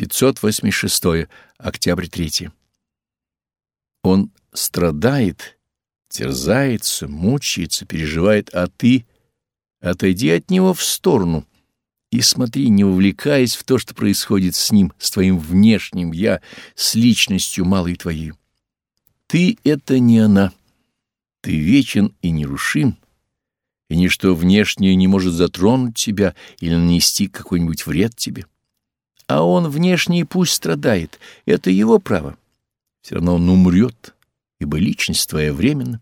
586. Октябрь 3. Он страдает, терзается, мучается, переживает, а ты отойди от него в сторону и смотри, не увлекаясь в то, что происходит с ним, с твоим внешним «я», с личностью малой твоей. Ты — это не она. Ты вечен и нерушим, и ничто внешнее не может затронуть тебя или нанести какой-нибудь вред тебе. А он внешний пусть страдает, это его право. Все равно он умрет, ибо личность твоя временна.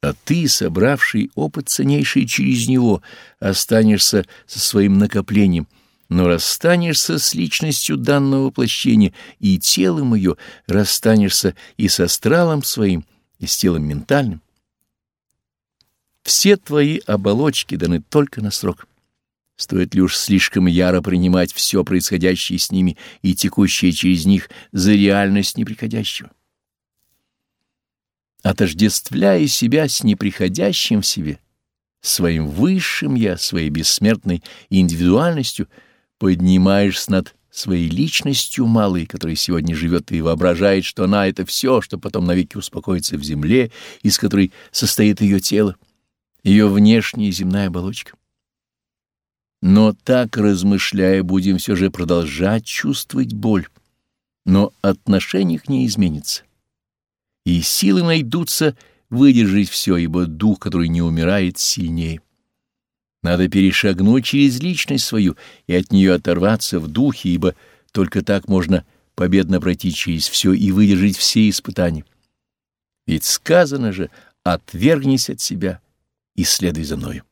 А ты, собравший опыт ценнейший через него, останешься со своим накоплением, но расстанешься с личностью данного воплощения и телом ее, расстанешься и с астралом своим, и с телом ментальным. Все твои оболочки даны только на срок. Стоит ли уж слишком яро принимать все происходящее с ними и текущее через них за реальность неприходящего? Отождествляя себя с неприходящим в себе, своим высшим «я», своей бессмертной индивидуальностью, поднимаешься над своей личностью малой, которая сегодня живет и воображает, что она — это все, что потом навеки успокоится в земле, из которой состоит ее тело ее внешняя земная оболочка. Но так, размышляя, будем все же продолжать чувствовать боль, но отношение их не изменится. И силы найдутся выдержать все, ибо дух, который не умирает, сильнее. Надо перешагнуть через личность свою и от нее оторваться в духе, ибо только так можно победно пройти через все и выдержать все испытания. Ведь сказано же «отвергнись от себя» и следуй за мною.